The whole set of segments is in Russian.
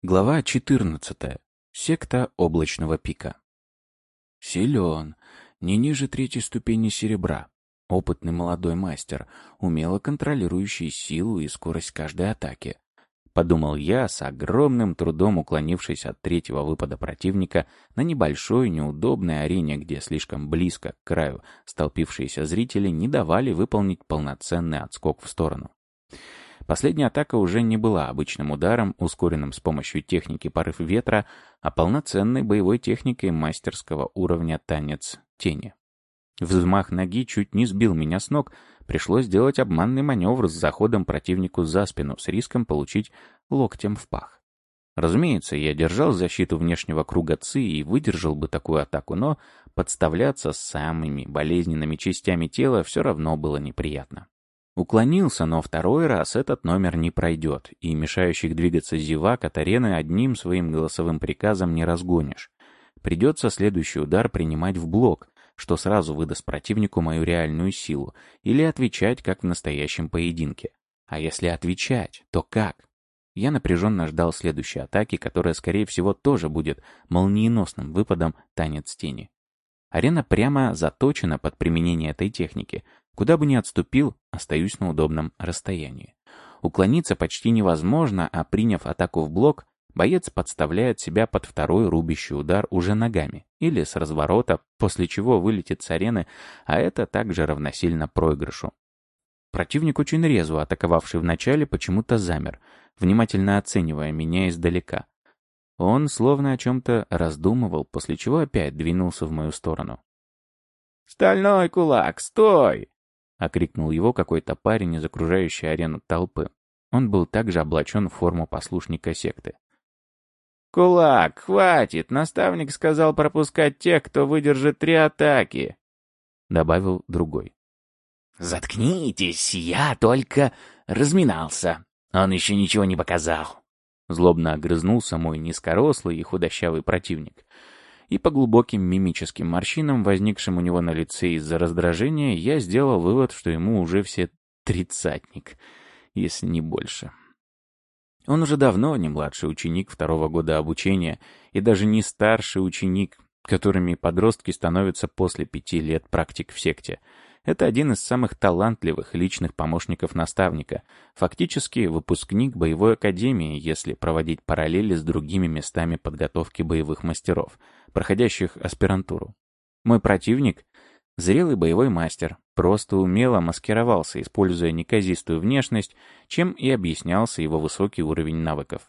Глава 14. Секта облачного пика. Силен, не ниже третьей ступени серебра. Опытный молодой мастер, умело контролирующий силу и скорость каждой атаки. Подумал я, с огромным трудом уклонившись от третьего выпада противника на небольшой неудобной арене, где слишком близко к краю столпившиеся зрители не давали выполнить полноценный отскок в сторону. Последняя атака уже не была обычным ударом, ускоренным с помощью техники порыв ветра, а полноценной боевой техникой мастерского уровня танец тени. Взмах ноги чуть не сбил меня с ног, пришлось сделать обманный маневр с заходом противнику за спину с риском получить локтем в пах. Разумеется, я держал защиту внешнего круга ЦИ и выдержал бы такую атаку, но подставляться с самыми болезненными частями тела все равно было неприятно. Уклонился, но второй раз этот номер не пройдет, и мешающих двигаться зевак от арены одним своим голосовым приказом не разгонишь. Придется следующий удар принимать в блок, что сразу выдаст противнику мою реальную силу, или отвечать, как в настоящем поединке. А если отвечать, то как? Я напряженно ждал следующей атаки, которая, скорее всего, тоже будет молниеносным выпадом танец тени. Арена прямо заточена под применение этой техники, Куда бы ни отступил, остаюсь на удобном расстоянии. Уклониться почти невозможно, а приняв атаку в блок, боец подставляет себя под второй рубящий удар уже ногами или с разворота, после чего вылетит с арены, а это также равносильно проигрышу. Противник очень резво, атаковавший вначале, почему-то замер, внимательно оценивая меня издалека. Он словно о чем-то раздумывал, после чего опять двинулся в мою сторону. «Стальной кулак, стой!» — окрикнул его какой-то парень из окружающей арену толпы. Он был также облачен в форму послушника секты. «Кулак, хватит! Наставник сказал пропускать тех, кто выдержит три атаки!» — добавил другой. «Заткнитесь, я только разминался. Он еще ничего не показал». Злобно огрызнулся мой низкорослый и худощавый противник и по глубоким мимическим морщинам, возникшим у него на лице из-за раздражения, я сделал вывод, что ему уже все тридцатник, если не больше. Он уже давно не младший ученик второго года обучения и даже не старший ученик, которыми подростки становятся после пяти лет практик в секте — это один из самых талантливых личных помощников наставника, фактически выпускник боевой академии, если проводить параллели с другими местами подготовки боевых мастеров, проходящих аспирантуру. Мой противник — зрелый боевой мастер, просто умело маскировался, используя неказистую внешность, чем и объяснялся его высокий уровень навыков.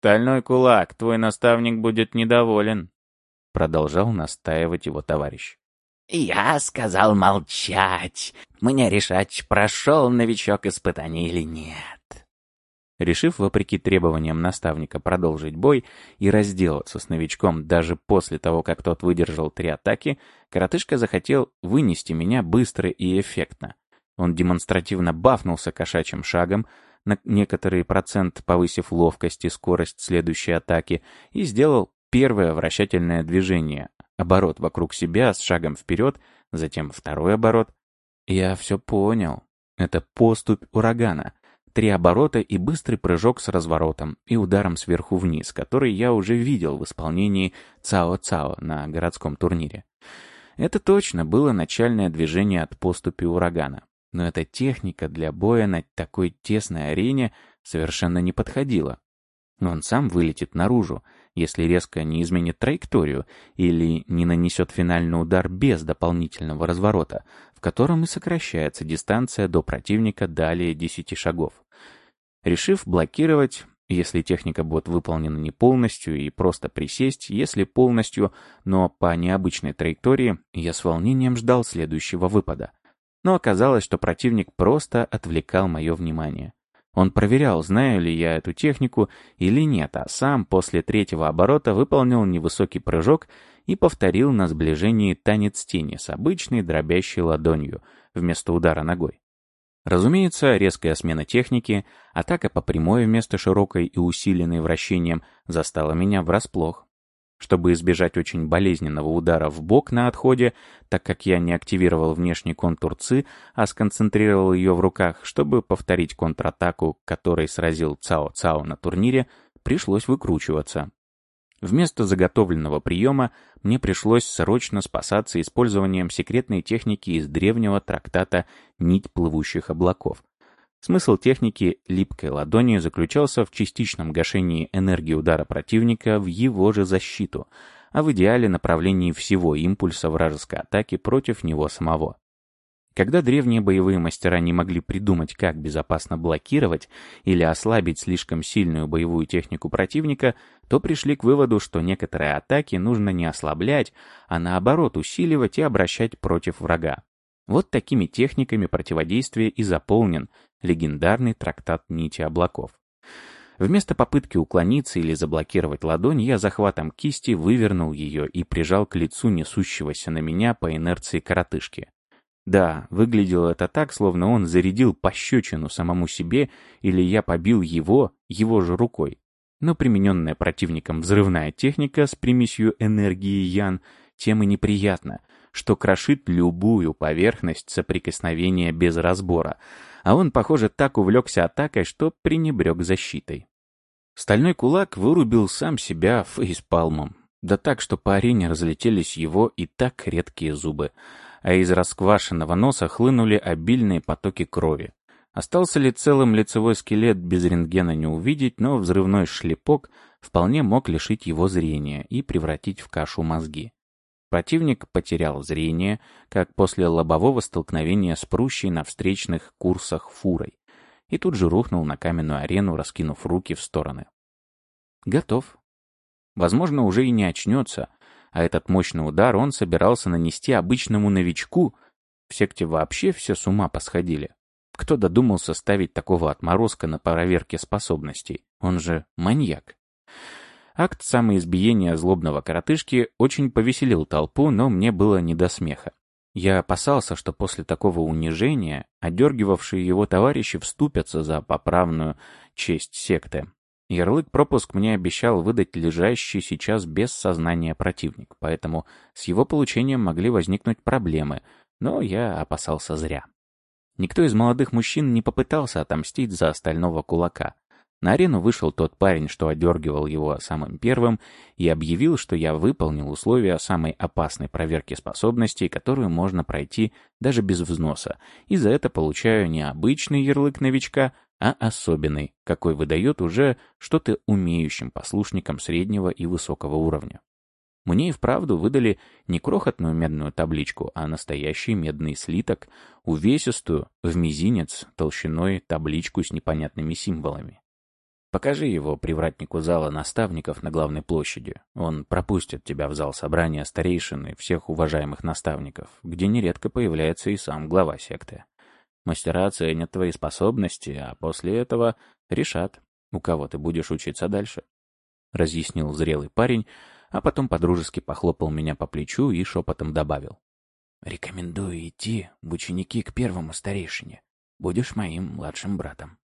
«Стальной кулак, твой наставник будет недоволен», — продолжал настаивать его товарищ. «Я сказал молчать. Мне решать, прошел новичок испытаний или нет». Решив, вопреки требованиям наставника, продолжить бой и разделаться с новичком даже после того, как тот выдержал три атаки, коротышка захотел вынести меня быстро и эффектно. Он демонстративно бафнулся кошачьим шагом, на некоторый процент повысив ловкость и скорость следующей атаки, и сделал первое вращательное движение, Оборот вокруг себя с шагом вперед, затем второй оборот. Я все понял. Это поступь урагана. Три оборота и быстрый прыжок с разворотом и ударом сверху вниз, который я уже видел в исполнении Цао-Цао на городском турнире. Это точно было начальное движение от поступи урагана. Но эта техника для боя на такой тесной арене совершенно не подходила. Он сам вылетит наружу, если резко не изменит траекторию или не нанесет финальный удар без дополнительного разворота, в котором и сокращается дистанция до противника далее 10 шагов. Решив блокировать, если техника будет выполнена не полностью и просто присесть, если полностью, но по необычной траектории, я с волнением ждал следующего выпада. Но оказалось, что противник просто отвлекал мое внимание. Он проверял, знаю ли я эту технику или нет, а сам после третьего оборота выполнил невысокий прыжок и повторил на сближении танец тени с обычной дробящей ладонью вместо удара ногой. Разумеется, резкая смена техники, атака по прямой вместо широкой и усиленной вращением застала меня врасплох. Чтобы избежать очень болезненного удара в бок на отходе, так как я не активировал внешний контур ЦИ, а сконцентрировал ее в руках, чтобы повторить контратаку, которой сразил Цао Цао на турнире, пришлось выкручиваться. Вместо заготовленного приема мне пришлось срочно спасаться использованием секретной техники из древнего трактата «Нить плывущих облаков». Смысл техники липкой ладони заключался в частичном гашении энергии удара противника в его же защиту, а в идеале направлении всего импульса вражеской атаки против него самого. Когда древние боевые мастера не могли придумать, как безопасно блокировать или ослабить слишком сильную боевую технику противника, то пришли к выводу, что некоторые атаки нужно не ослаблять, а наоборот усиливать и обращать против врага. Вот такими техниками противодействия и заполнен легендарный трактат «Нити облаков». Вместо попытки уклониться или заблокировать ладонь, я захватом кисти вывернул ее и прижал к лицу несущегося на меня по инерции коротышки. Да, выглядело это так, словно он зарядил пощечину самому себе, или я побил его, его же рукой. Но примененная противником взрывная техника с примесью энергии Ян тем и неприятна, что крошит любую поверхность соприкосновения без разбора, а он, похоже, так увлекся атакой, что пренебрег защитой. Стальной кулак вырубил сам себя фейспалмом, да так, что по арене разлетелись его и так редкие зубы, а из расквашенного носа хлынули обильные потоки крови. Остался ли целым лицевой скелет без рентгена не увидеть, но взрывной шлепок вполне мог лишить его зрения и превратить в кашу мозги. Противник потерял зрение, как после лобового столкновения с прущей на встречных курсах фурой, и тут же рухнул на каменную арену, раскинув руки в стороны. Готов. Возможно, уже и не очнется, а этот мощный удар он собирался нанести обычному новичку. В секте вообще все с ума посходили. Кто додумался ставить такого отморозка на проверке способностей? Он же маньяк. Акт самоизбиения злобного коротышки очень повеселил толпу, но мне было не до смеха. Я опасался, что после такого унижения одергивавшие его товарищи вступятся за поправную честь секты, Ярлык-пропуск мне обещал выдать лежащий сейчас без сознания противник, поэтому с его получением могли возникнуть проблемы, но я опасался зря. Никто из молодых мужчин не попытался отомстить за остального кулака. На арену вышел тот парень, что одергивал его самым первым, и объявил, что я выполнил условия самой опасной проверки способностей, которую можно пройти даже без взноса, и за это получаю не обычный ярлык новичка, а особенный, какой выдает уже что-то умеющим послушникам среднего и высокого уровня. Мне и вправду выдали не крохотную медную табличку, а настоящий медный слиток, увесистую, в мизинец, толщиной табличку с непонятными символами. Покажи его привратнику зала наставников на главной площади. Он пропустит тебя в зал собрания старейшины всех уважаемых наставников, где нередко появляется и сам глава секты. Мастера оценят твои способности, а после этого решат, у кого ты будешь учиться дальше. Разъяснил зрелый парень, а потом подружески похлопал меня по плечу и шепотом добавил. «Рекомендую идти в ученики к первому старейшине. Будешь моим младшим братом».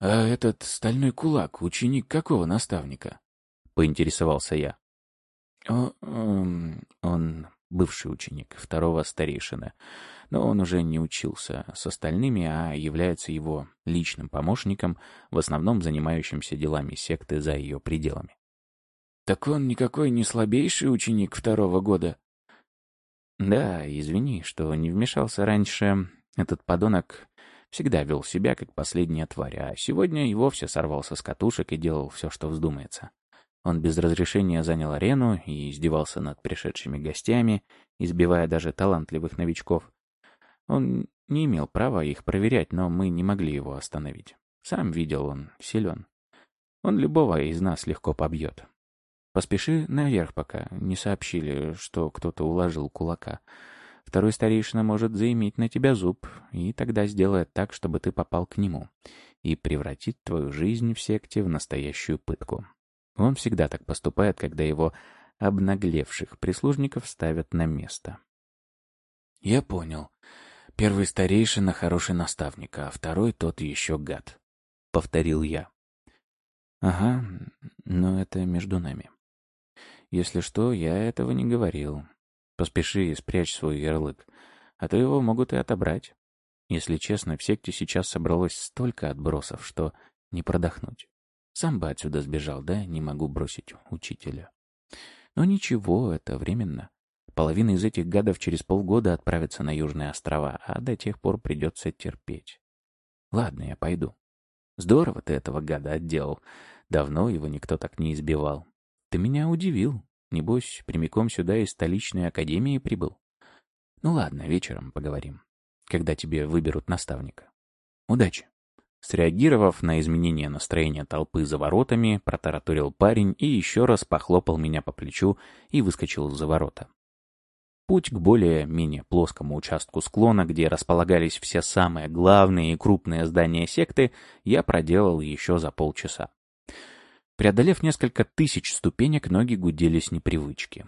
«А этот стальной кулак — ученик какого наставника?» — поинтересовался я. О, эм, он бывший ученик второго старейшины но он уже не учился с остальными, а является его личным помощником, в основном занимающимся делами секты за ее пределами. «Так он никакой не слабейший ученик второго года?» «Да, извини, что не вмешался раньше. Этот подонок всегда вел себя как последняя тварь, а сегодня и вовсе сорвался с катушек и делал все, что вздумается. Он без разрешения занял арену и издевался над пришедшими гостями, избивая даже талантливых новичков. Он не имел права их проверять, но мы не могли его остановить. Сам видел, он силен. Он любого из нас легко побьет. Поспеши наверх пока, не сообщили, что кто-то уложил кулака. Второй старейшина может заиметь на тебя зуб, и тогда сделает так, чтобы ты попал к нему, и превратит твою жизнь в секте в настоящую пытку. Он всегда так поступает, когда его обнаглевших прислужников ставят на место. Я понял. Первый старейшина хороший наставник, а второй тот еще гад. Повторил я. Ага, но это между нами. Если что, я этого не говорил. Поспеши и спрячь свой ярлык, а то его могут и отобрать. Если честно, в секте сейчас собралось столько отбросов, что не продохнуть. Сам бы отсюда сбежал, да, не могу бросить учителя. Но ничего, это временно. Половина из этих гадов через полгода отправится на Южные острова, а до тех пор придется терпеть. Ладно, я пойду. Здорово ты этого гада отделал. Давно его никто так не избивал. Ты меня удивил. Небось, прямиком сюда из столичной академии прибыл. Ну ладно, вечером поговорим, когда тебе выберут наставника. Удачи. Среагировав на изменение настроения толпы за воротами, протараторил парень и еще раз похлопал меня по плечу и выскочил за ворота. Путь к более-менее плоскому участку склона, где располагались все самые главные и крупные здания секты, я проделал еще за полчаса. Преодолев несколько тысяч ступенек, ноги гудели с непривычки.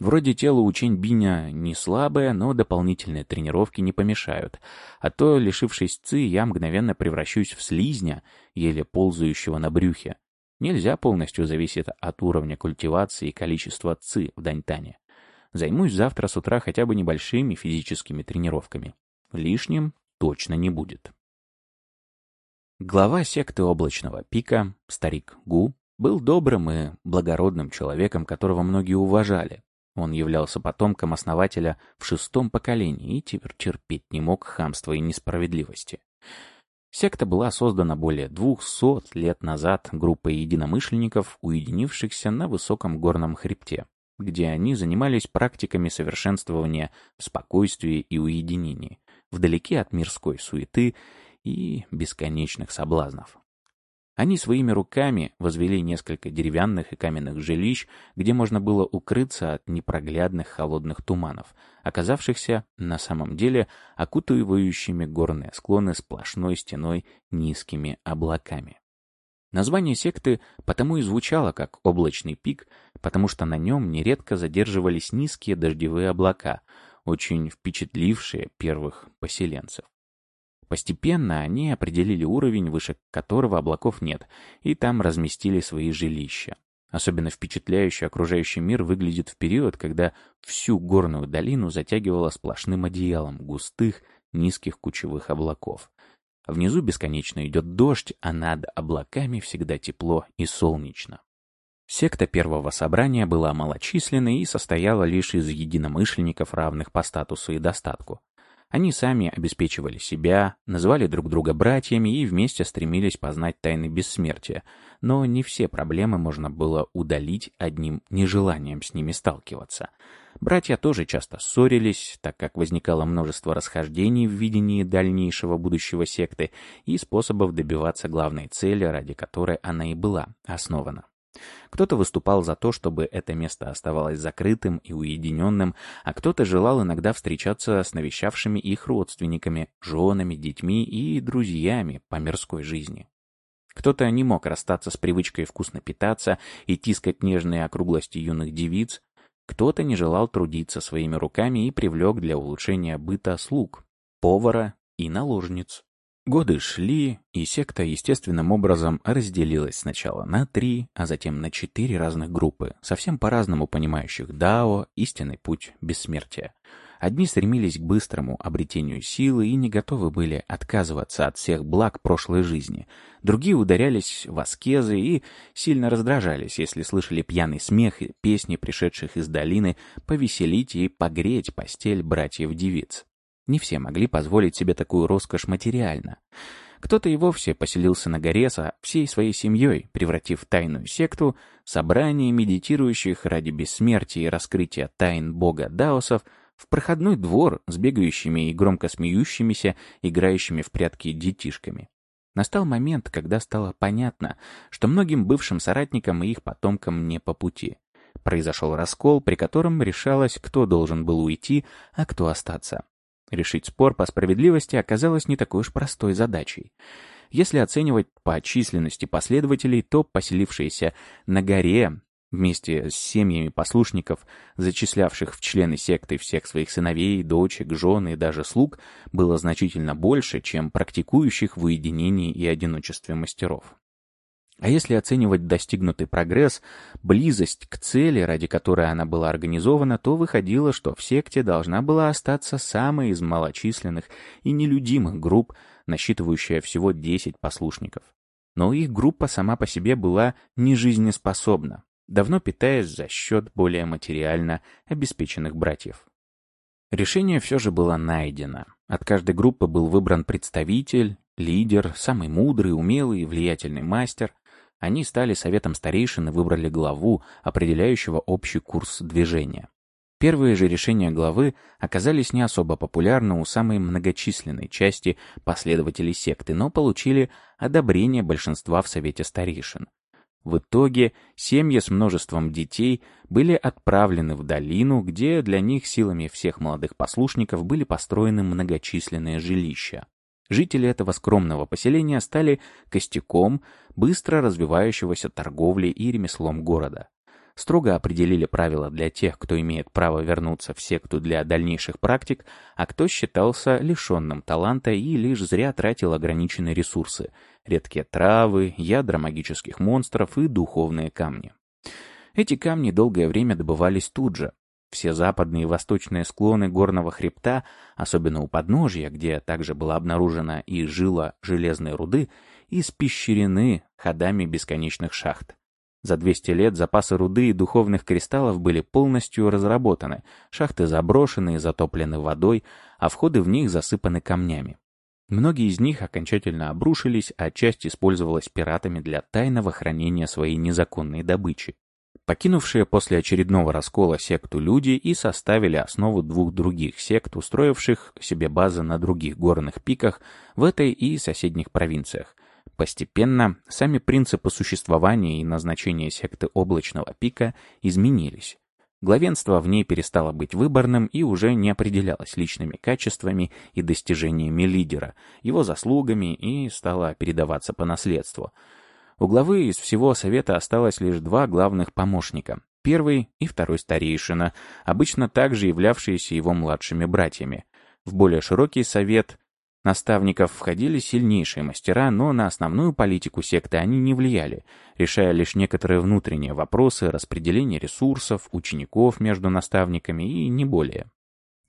Вроде тело у Чень-Биня не слабое, но дополнительные тренировки не помешают, а то, лишившись ци, я мгновенно превращусь в слизня, еле ползающего на брюхе. Нельзя полностью зависеть от уровня культивации и количества ци в Даньтане. Займусь завтра с утра хотя бы небольшими физическими тренировками. Лишним точно не будет. Глава секты Облачного Пика, старик Гу, был добрым и благородным человеком, которого многие уважали. Он являлся потомком основателя в шестом поколении и теперь терпеть не мог хамства и несправедливости. Секта была создана более двухсот лет назад группой единомышленников, уединившихся на высоком горном хребте где они занимались практиками совершенствования в спокойствии и уединении, вдалеке от мирской суеты и бесконечных соблазнов. Они своими руками возвели несколько деревянных и каменных жилищ, где можно было укрыться от непроглядных холодных туманов, оказавшихся на самом деле окутывающими горные склоны сплошной стеной низкими облаками. Название секты потому и звучало как «облачный пик», потому что на нем нередко задерживались низкие дождевые облака, очень впечатлившие первых поселенцев. Постепенно они определили уровень, выше которого облаков нет, и там разместили свои жилища. Особенно впечатляющий окружающий мир выглядит в период, когда всю горную долину затягивало сплошным одеялом густых, низких кучевых облаков. Внизу бесконечно идет дождь, а над облаками всегда тепло и солнечно. Секта первого собрания была малочисленной и состояла лишь из единомышленников, равных по статусу и достатку. Они сами обеспечивали себя, называли друг друга братьями и вместе стремились познать тайны бессмертия, но не все проблемы можно было удалить одним нежеланием с ними сталкиваться. Братья тоже часто ссорились, так как возникало множество расхождений в видении дальнейшего будущего секты и способов добиваться главной цели, ради которой она и была основана. Кто-то выступал за то, чтобы это место оставалось закрытым и уединенным, а кто-то желал иногда встречаться с навещавшими их родственниками, женами, детьми и друзьями по мирской жизни. Кто-то не мог расстаться с привычкой вкусно питаться и тискать нежные округлости юных девиц, кто-то не желал трудиться своими руками и привлек для улучшения быта слуг, повара и наложниц. Годы шли, и секта естественным образом разделилась сначала на три, а затем на четыре разных группы, совсем по-разному понимающих дао, истинный путь бессмертия. Одни стремились к быстрому обретению силы и не готовы были отказываться от всех благ прошлой жизни. Другие ударялись в аскезы и сильно раздражались, если слышали пьяный смех и песни, пришедших из долины, повеселить и погреть постель братьев-девиц. Не все могли позволить себе такую роскошь материально. Кто-то и вовсе поселился на горе со всей своей семьей, превратив тайную секту, собрание медитирующих ради бессмертия и раскрытия тайн бога даосов, в проходной двор с бегающими и громко смеющимися, играющими в прятки детишками. Настал момент, когда стало понятно, что многим бывшим соратникам и их потомкам не по пути. Произошел раскол, при котором решалось, кто должен был уйти, а кто остаться. Решить спор по справедливости оказалось не такой уж простой задачей. Если оценивать по численности последователей, то поселившиеся на горе вместе с семьями послушников, зачислявших в члены секты всех своих сыновей, дочек, жен и даже слуг, было значительно больше, чем практикующих в уединении и одиночестве мастеров. А если оценивать достигнутый прогресс, близость к цели, ради которой она была организована, то выходило, что в секте должна была остаться самая из малочисленных и нелюдимых групп, насчитывающая всего 10 послушников. но их группа сама по себе была нежизнеспособна, давно питаясь за счет более материально обеспеченных братьев. Решение все же было найдено. От каждой группы был выбран представитель, лидер, самый мудрый, умелый и влиятельный мастер. Они стали советом старейшин и выбрали главу, определяющего общий курс движения. Первые же решения главы оказались не особо популярны у самой многочисленной части последователей секты, но получили одобрение большинства в Совете старейшин. В итоге семьи с множеством детей были отправлены в долину, где для них силами всех молодых послушников были построены многочисленные жилища. Жители этого скромного поселения стали костяком быстро развивающегося торговли и ремеслом города строго определили правила для тех, кто имеет право вернуться в секту для дальнейших практик, а кто считался лишенным таланта и лишь зря тратил ограниченные ресурсы — редкие травы, ядра магических монстров и духовные камни. Эти камни долгое время добывались тут же. Все западные и восточные склоны горного хребта, особенно у подножья, где также была обнаружена и жила железной руды, испещрены ходами бесконечных шахт. За 200 лет запасы руды и духовных кристаллов были полностью разработаны, шахты заброшены и затоплены водой, а входы в них засыпаны камнями. Многие из них окончательно обрушились, а часть использовалась пиратами для тайного хранения своей незаконной добычи. Покинувшие после очередного раскола секту люди и составили основу двух других сект, устроивших себе базы на других горных пиках в этой и соседних провинциях, Постепенно сами принципы существования и назначения секты облачного пика изменились. Главенство в ней перестало быть выборным и уже не определялось личными качествами и достижениями лидера, его заслугами и стало передаваться по наследству. У главы из всего совета осталось лишь два главных помощника. Первый и второй старейшина, обычно также являвшиеся его младшими братьями. В более широкий совет наставников входили сильнейшие мастера, но на основную политику секты они не влияли, решая лишь некоторые внутренние вопросы распределения ресурсов, учеников между наставниками и не более.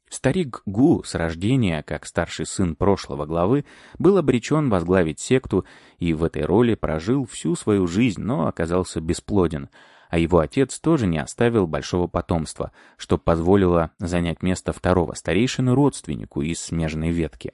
Старик Гу с рождения, как старший сын прошлого главы, был обречен возглавить секту и в этой роли прожил всю свою жизнь, но оказался бесплоден, а его отец тоже не оставил большого потомства, что позволило занять место второго старейшины родственнику из смежной ветки.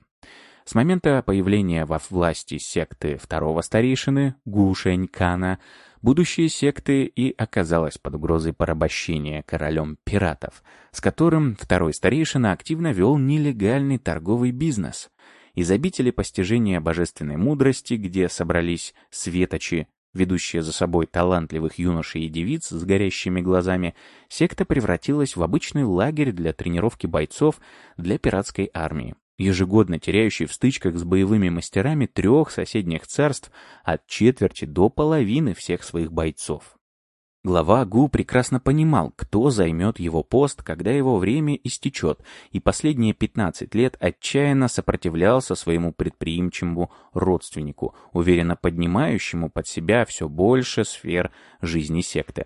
С момента появления во власти секты второго старейшины, Гушенькана, будущее секты и оказалось под угрозой порабощения королем пиратов, с которым второй старейшина активно вел нелегальный торговый бизнес. Из обители постижения божественной мудрости, где собрались светочи, ведущие за собой талантливых юношей и девиц с горящими глазами, секта превратилась в обычный лагерь для тренировки бойцов для пиратской армии ежегодно теряющий в стычках с боевыми мастерами трех соседних царств от четверти до половины всех своих бойцов. Глава ГУ прекрасно понимал, кто займет его пост, когда его время истечет, и последние 15 лет отчаянно сопротивлялся своему предприимчивому родственнику, уверенно поднимающему под себя все больше сфер жизни секты.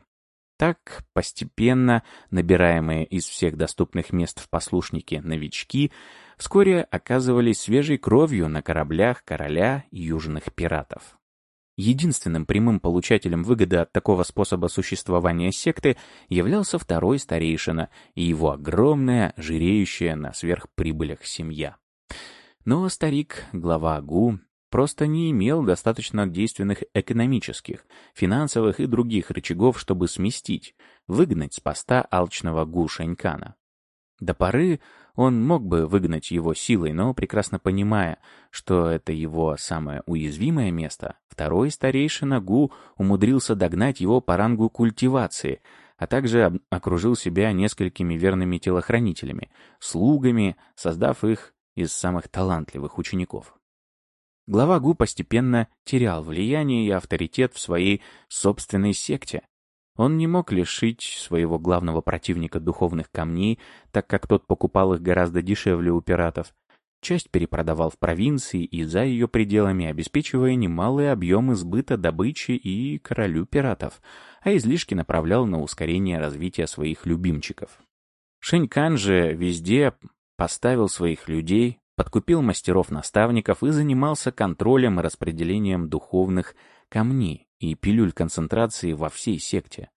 Так, постепенно набираемые из всех доступных мест в послушнике новички вскоре оказывались свежей кровью на кораблях короля южных пиратов. Единственным прямым получателем выгоды от такого способа существования секты являлся второй старейшина и его огромная, жиреющая на сверхприбылях семья. Но старик, глава ГУ, просто не имел достаточно действенных экономических, финансовых и других рычагов, чтобы сместить, выгнать с поста алчного Гу Шанькана. До поры он мог бы выгнать его силой, но прекрасно понимая, что это его самое уязвимое место, второй старейшина Гу умудрился догнать его по рангу культивации, а также окружил себя несколькими верными телохранителями, слугами, создав их из самых талантливых учеников. Глава ГУ постепенно терял влияние и авторитет в своей собственной секте. Он не мог лишить своего главного противника духовных камней, так как тот покупал их гораздо дешевле у пиратов. Часть перепродавал в провинции и за ее пределами, обеспечивая немалые объемы сбыта добычи и королю пиратов, а излишки направлял на ускорение развития своих любимчиков. Шенькан же везде поставил своих людей, подкупил мастеров-наставников и занимался контролем и распределением духовных камней и пилюль концентрации во всей секте.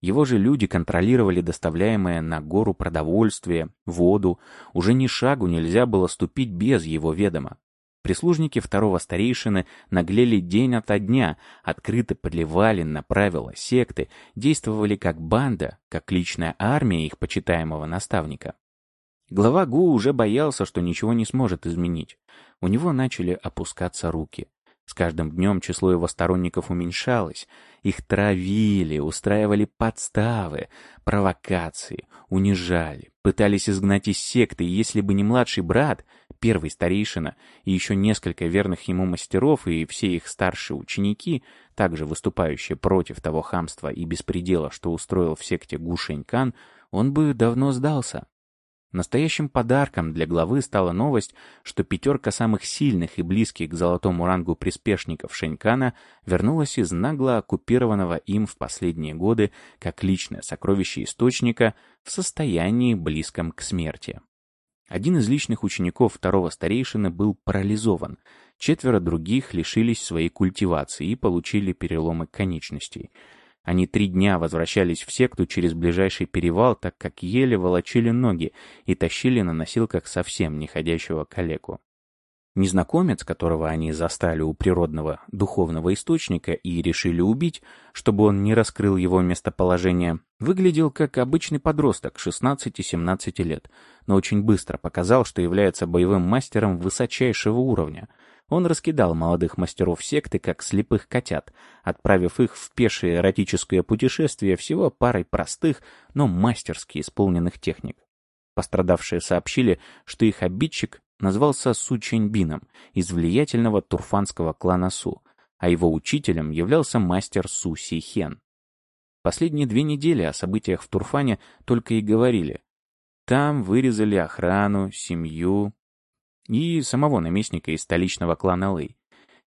Его же люди контролировали доставляемое на гору продовольствие, воду. Уже ни шагу нельзя было ступить без его ведома. Прислужники второго старейшины наглели день ото дня, открыто плевали на правила секты, действовали как банда, как личная армия их почитаемого наставника. Глава ГУ уже боялся, что ничего не сможет изменить. У него начали опускаться руки. С каждым днем число его сторонников уменьшалось. Их травили, устраивали подставы, провокации, унижали, пытались изгнать из секты, и если бы не младший брат, первый старейшина, и еще несколько верных ему мастеров и все их старшие ученики, также выступающие против того хамства и беспредела, что устроил в секте Гушенькан, он бы давно сдался. Настоящим подарком для главы стала новость, что пятерка самых сильных и близких к золотому рангу приспешников Шенькана вернулась из нагло оккупированного им в последние годы как личное сокровище источника в состоянии близком к смерти. Один из личных учеников второго старейшины был парализован, четверо других лишились своей культивации и получили переломы конечностей — они три дня возвращались в секту через ближайший перевал, так как еле волочили ноги и тащили на носилках совсем неходящего калеку. Незнакомец, которого они застали у природного духовного источника и решили убить, чтобы он не раскрыл его местоположение, выглядел как обычный подросток 16-17 лет, но очень быстро показал, что является боевым мастером высочайшего уровня — он раскидал молодых мастеров секты, как слепых котят, отправив их в пешее эротическое путешествие всего парой простых, но мастерски исполненных техник. Пострадавшие сообщили, что их обидчик назвался Су Чэньбином из влиятельного турфанского клана Су, а его учителем являлся мастер Су Сейхен. Последние две недели о событиях в Турфане только и говорили. Там вырезали охрану, семью, и самого наместника из столичного клана Лэй.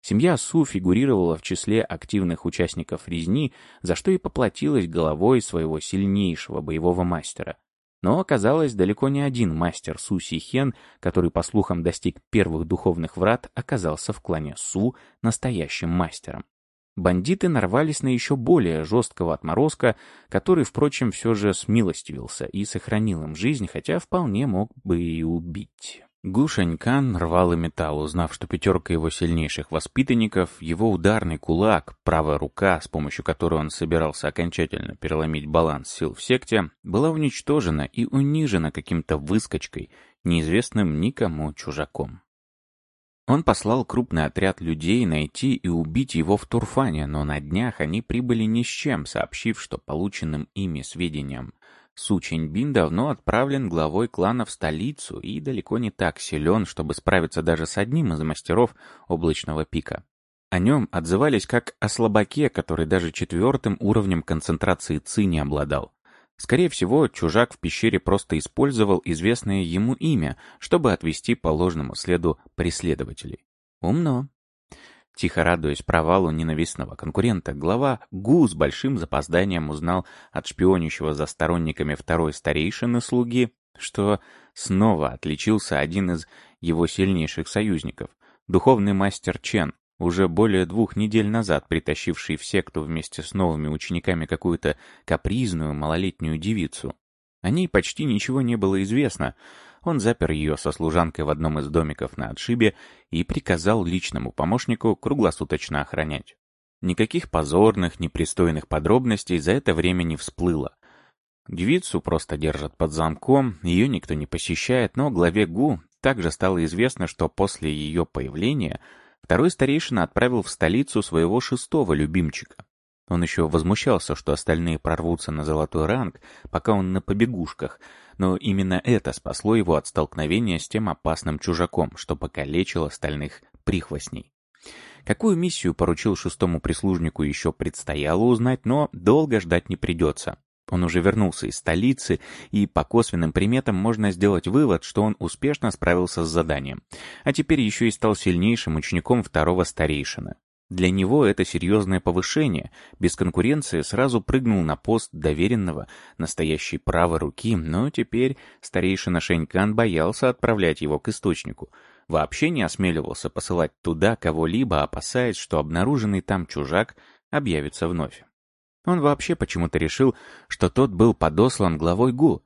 Семья Су фигурировала в числе активных участников резни, за что и поплатилась головой своего сильнейшего боевого мастера. Но оказалось, далеко не один мастер Су Сихен, который, по слухам, достиг первых духовных врат, оказался в клане Су настоящим мастером. Бандиты нарвались на еще более жесткого отморозка, который, впрочем, все же смилостивился и сохранил им жизнь, хотя вполне мог бы и убить. Гушанькан рвал и металл, узнав, что пятерка его сильнейших воспитанников, его ударный кулак, правая рука, с помощью которой он собирался окончательно переломить баланс сил в секте, была уничтожена и унижена каким-то выскочкой, неизвестным никому чужаком. Он послал крупный отряд людей найти и убить его в Турфане, но на днях они прибыли ни с чем, сообщив, что полученным ими сведениям Су Чэньбин давно отправлен главой клана в столицу и далеко не так силен, чтобы справиться даже с одним из мастеров облачного пика. О нем отзывались как о слабаке, который даже четвертым уровнем концентрации ЦИ не обладал. Скорее всего, чужак в пещере просто использовал известное ему имя, чтобы отвести по ложному следу преследователей. Умно. Тихо радуясь провалу ненавистного конкурента, глава ГУ с большим запозданием узнал от шпионящего за сторонниками второй старейшины слуги, что снова отличился один из его сильнейших союзников, духовный мастер Чен, уже более двух недель назад притащивший в секту вместе с новыми учениками какую-то капризную малолетнюю девицу. О ней почти ничего не было известно, он запер ее со служанкой в одном из домиков на отшибе и приказал личному помощнику круглосуточно охранять. Никаких позорных, непристойных подробностей за это время не всплыло. Девицу просто держат под замком, ее никто не посещает, но главе ГУ также стало известно, что после ее появления второй старейшина отправил в столицу своего шестого любимчика. Он еще возмущался, что остальные прорвутся на золотой ранг, пока он на побегушках, но именно это спасло его от столкновения с тем опасным чужаком, что покалечил остальных прихвостней. Какую миссию поручил шестому прислужнику еще предстояло узнать, но долго ждать не придется. Он уже вернулся из столицы, и по косвенным приметам можно сделать вывод, что он успешно справился с заданием, а теперь еще и стал сильнейшим учеником второго старейшины. Для него это серьезное повышение, без конкуренции сразу прыгнул на пост доверенного, настоящей правой руки, но теперь старейшина Шенькан боялся отправлять его к источнику. вообще не осмеливался посылать туда кого-либо, опасаясь, что обнаруженный там чужак объявится вновь. Он вообще почему-то решил, что тот был подослан главой ГУ.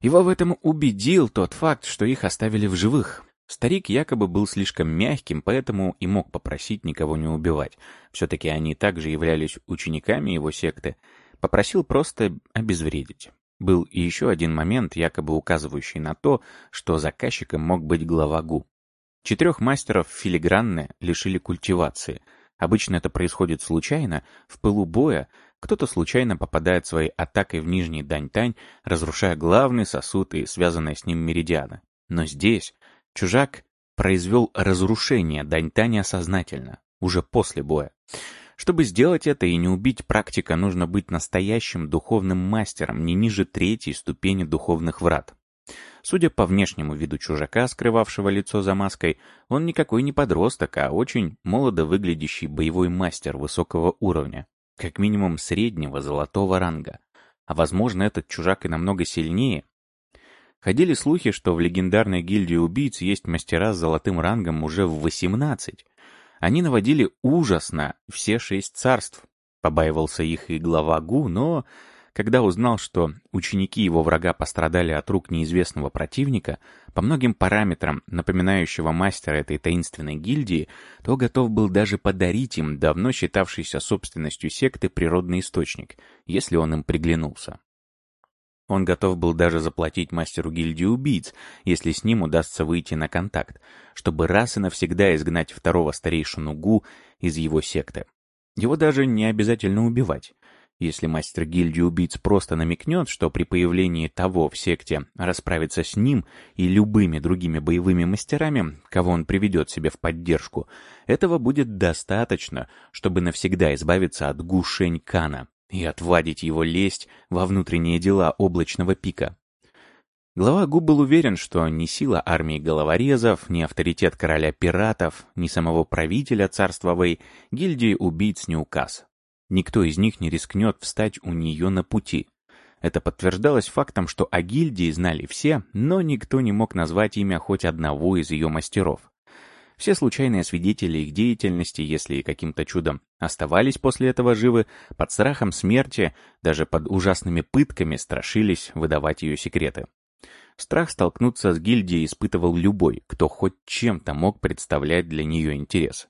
Его в этом убедил тот факт, что их оставили в живых. Старик якобы был слишком мягким, поэтому и мог попросить никого не убивать. Все-таки они также являлись учениками его секты. Попросил просто обезвредить. Был и еще один момент, якобы указывающий на то, что заказчиком мог быть глава ГУ. Четырех мастеров филигранны лишили культивации. Обычно это происходит случайно, в пылу боя, кто-то случайно попадает своей атакой в нижний дань-тань, разрушая главный сосуд и связанные с ним меридианы. Но здесь чужак произвел разрушение дань-тани сознательно, уже после боя. Чтобы сделать это и не убить практика, нужно быть настоящим духовным мастером, не ниже третьей ступени духовных врат. Судя по внешнему виду чужака, скрывавшего лицо за маской, он никакой не подросток, а очень молодо выглядящий боевой мастер высокого уровня, как минимум среднего золотого ранга. А возможно, этот чужак и намного сильнее. Ходили слухи, что в легендарной гильдии убийц есть мастера с золотым рангом уже в 18. Они наводили ужас на все шесть царств. Побаивался их и глава Гу, но когда узнал, что ученики его врага пострадали от рук неизвестного противника, по многим параметрам, напоминающего мастера этой таинственной гильдии, то готов был даже подарить им давно считавшийся собственностью секты природный источник, если он им приглянулся. Он готов был даже заплатить мастеру гильдии убийц, если с ним удастся выйти на контакт, чтобы раз и навсегда изгнать второго старейшину Гу из его секты. Его даже не обязательно убивать. Если мастер гильдии убийц просто намекнет, что при появлении того в секте расправится с ним и любыми другими боевыми мастерами, кого он приведет себе в поддержку, этого будет достаточно, чтобы навсегда избавиться от Гу Шень Кана, и отвадить его лесть во внутренние дела облачного пика. Глава Губ был уверен, что ни сила армии головорезов, ни авторитет короля пиратов, ни самого правителя царства Вэй гильдии убийц не указ. Никто из них не рискнет встать у нее на пути. Это подтверждалось фактом, что о гильдии знали все, но никто не мог назвать имя хоть одного из ее мастеров. Все случайные свидетели их деятельности, если каким-то чудом оставались после этого живы, под страхом смерти, даже под ужасными пытками страшились выдавать ее секреты. Страх столкнуться с гильдией испытывал любой, кто хоть чем-то мог представлять для нее интерес.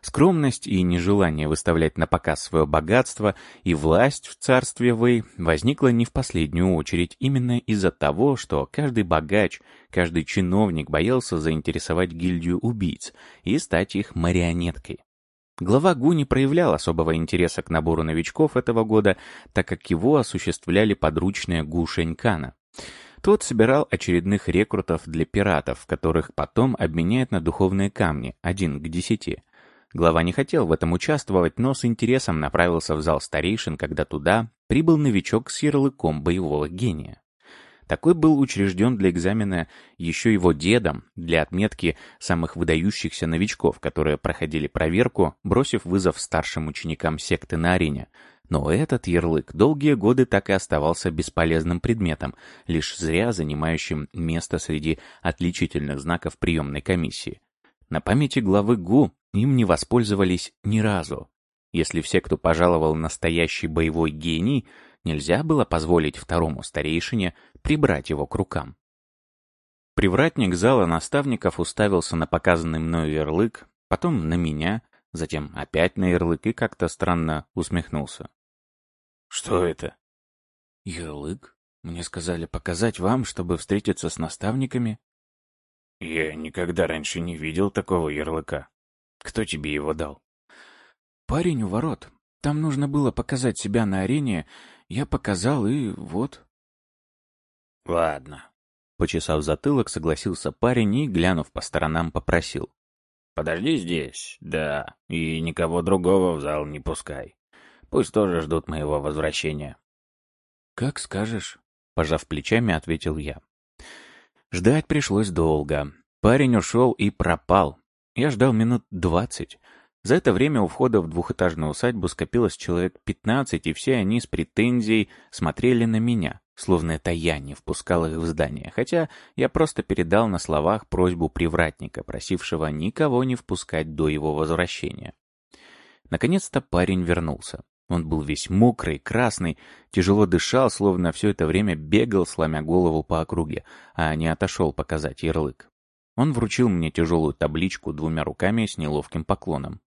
Скромность и нежелание выставлять на показ свое богатство и власть в царстве Вэй возникла не в последнюю очередь именно из-за того, что каждый богач, каждый чиновник боялся заинтересовать гильдию убийц и стать их марионеткой. Глава ГУ не проявлял особого интереса к набору новичков этого года, так как его осуществляли подручные ГУ Шенькана. Тот собирал очередных рекрутов для пиратов, которых потом обменяет на духовные камни, один к десяти. Глава не хотел в этом участвовать, но с интересом направился в зал старейшин, когда туда прибыл новичок с ярлыком боевого гения. Такой был учрежден для экзамена еще его дедом для отметки самых выдающихся новичков, которые проходили проверку, бросив вызов старшим ученикам секты на арене. Но этот ярлык долгие годы так и оставался бесполезным предметом, лишь зря занимающим место среди отличительных знаков приемной комиссии. На памяти главы ГУ им не воспользовались ни разу. Если все, кто пожаловал настоящий боевой гений, нельзя было позволить второму старейшине прибрать его к рукам. Привратник зала наставников уставился на показанный мною ярлык, потом на меня, затем опять на ярлык и как-то странно усмехнулся. «Что это?» «Ярлык? Мне сказали показать вам, чтобы встретиться с наставниками». «Я никогда раньше не видел такого ярлыка. Кто тебе его дал?» «Парень у ворот. Там нужно было показать себя на арене. Я показал, и вот...» «Ладно». Почесав затылок, согласился парень и, глянув по сторонам, попросил. «Подожди здесь, да, и никого другого в зал не пускай. Пусть тоже ждут моего возвращения». «Как скажешь», — пожав плечами, ответил я. Ждать пришлось долго. Парень ушел и пропал. Я ждал минут двадцать. За это время у входа в двухэтажную усадьбу скопилось человек пятнадцать, и все они с претензией смотрели на меня, словно это я не впускал их в здание, хотя я просто передал на словах просьбу привратника, просившего никого не впускать до его возвращения. Наконец-то парень вернулся. Он был весь мокрый, красный, тяжело дышал, словно все это время бегал, сломя голову по округе, а не отошел показать ярлык. Он вручил мне тяжелую табличку двумя руками с неловким поклоном.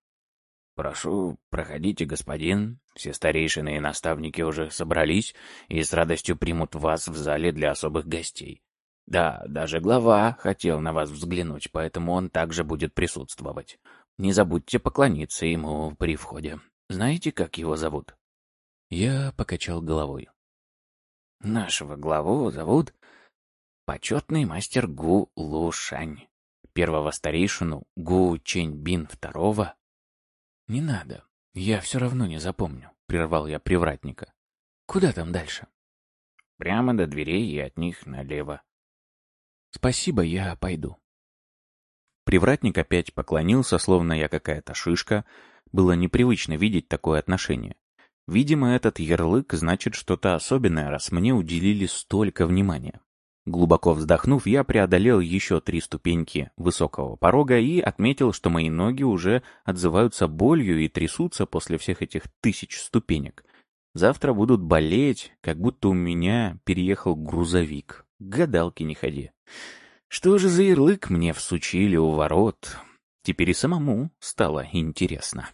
«Прошу, проходите, господин. Все старейшины и наставники уже собрались и с радостью примут вас в зале для особых гостей. Да, даже глава хотел на вас взглянуть, поэтому он также будет присутствовать. Не забудьте поклониться ему при входе. Знаете, как его зовут?» Я покачал головой. «Нашего главу зовут почетный мастер Гу Лушань. Первого старейшину Гу Чэньбин второго «Не надо. Я все равно не запомню», — прервал я привратника. «Куда там дальше?» «Прямо до дверей и от них налево». «Спасибо, я пойду». Привратник опять поклонился, словно я какая-то шишка. Было непривычно видеть такое отношение. Видимо, этот ярлык значит что-то особенное, раз мне уделили столько внимания. Глубоко вздохнув, я преодолел еще три ступеньки высокого порога и отметил, что мои ноги уже отзываются болью и трясутся после всех этих тысяч ступенек. Завтра будут болеть, как будто у меня переехал грузовик. Гадалки не ходи. Что же за ярлык мне всучили у ворот? Теперь и самому стало интересно.